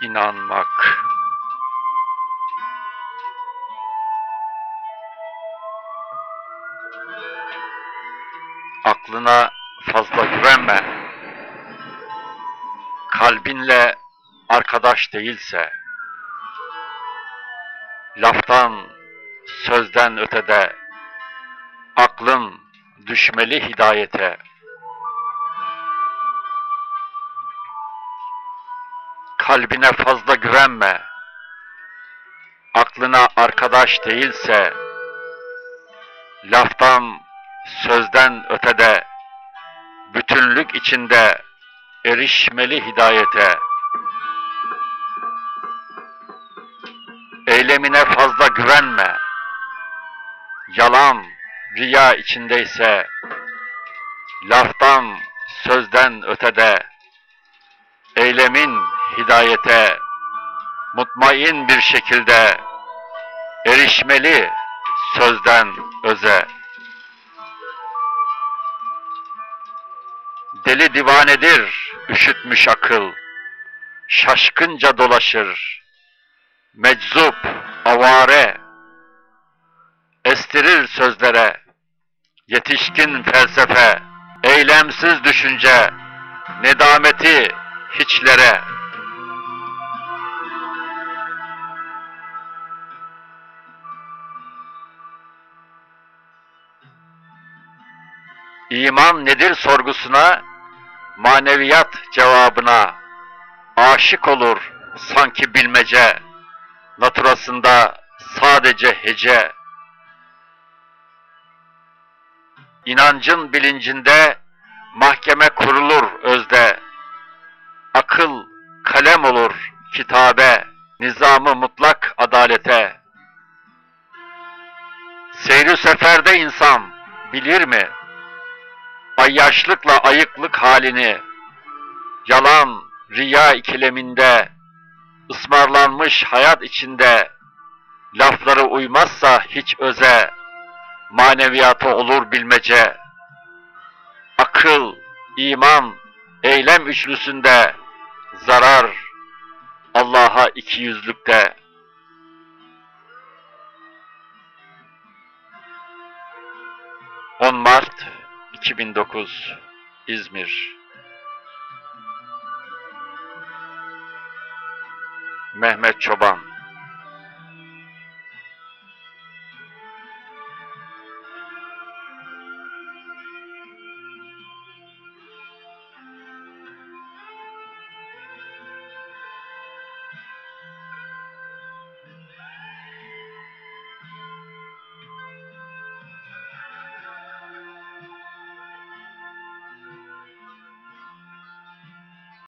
inanmak. Aklına fazla güvenme. Kalbinle arkadaş değilse, laftan, sözden ötede, aklın düşmeli hidayete. Kalbine fazla güvenme. Aklına arkadaş değilse, laftan, sözden ötede, bütünlük içinde erişmeli hidayete. Eylemine fazla güvenme. Yalan, riya içindeyse, laftan, sözden ötede, eylemin hidayete, mutmain bir şekilde erişmeli sözden öze. Deli divanedir üşütmüş akıl, şaşkınca dolaşır, meczup, avare, estirir sözlere, yetişkin felsefe, eylemsiz düşünce, nedameti hiçlere. İman nedir sorgusuna, maneviyat cevabına, aşık olur sanki bilmece, naturasında sadece hece. İnancın bilincinde mahkeme kurulur özde. Akıl kalem olur kitabe, nizamı mutlak adalete. Seyri seferde insan bilir mi? Ayyaşlıkla ayıklık halini, yalan, riya ikileminde, ısmarlanmış hayat içinde, lafları uymazsa hiç öze, maneviyatı olur bilmece. Akıl, iman, eylem üçlüsünde zarar, Allah'a iki yüzlükte. On Mart 2009 İzmir. Mehmet Çoban